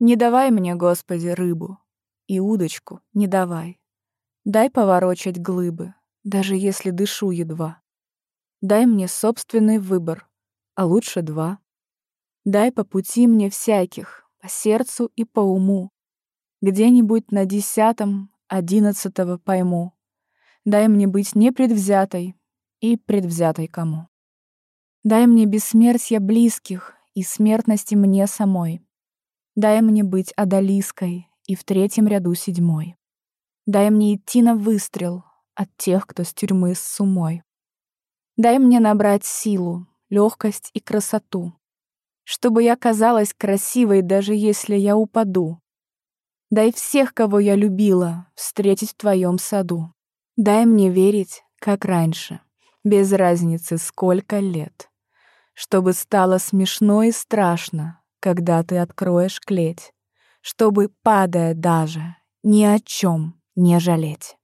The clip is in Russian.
Не давай мне, Господи, рыбу, и удочку не давай. Дай поворочать глыбы, даже если дышу едва. Дай мне собственный выбор, а лучше два. Дай по пути мне всяких, по сердцу и по уму. Где-нибудь на десятом, одиннадцатого пойму. Дай мне быть непредвзятой и предвзятой кому. Дай мне бессмертие близких и смертности мне самой. Дай мне быть одолиской и в третьем ряду седьмой. Дай мне идти на выстрел от тех, кто с тюрьмы с сумой. Дай мне набрать силу, легкость и красоту, чтобы я казалась красивой, даже если я упаду. Дай всех, кого я любила, встретить в твоем саду. Дай мне верить, как раньше, без разницы, сколько лет, чтобы стало смешно и страшно, когда ты откроешь клеть, чтобы, падая даже, ни о чем не жалеть.